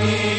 You.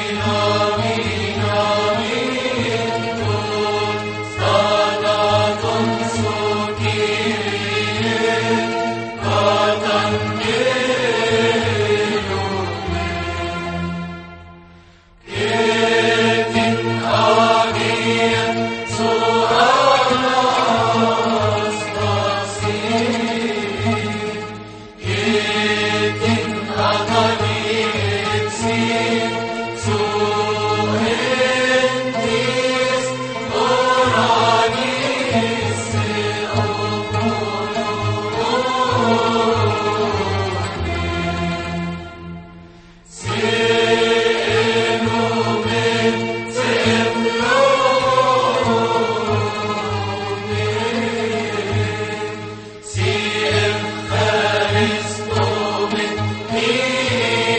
Giving.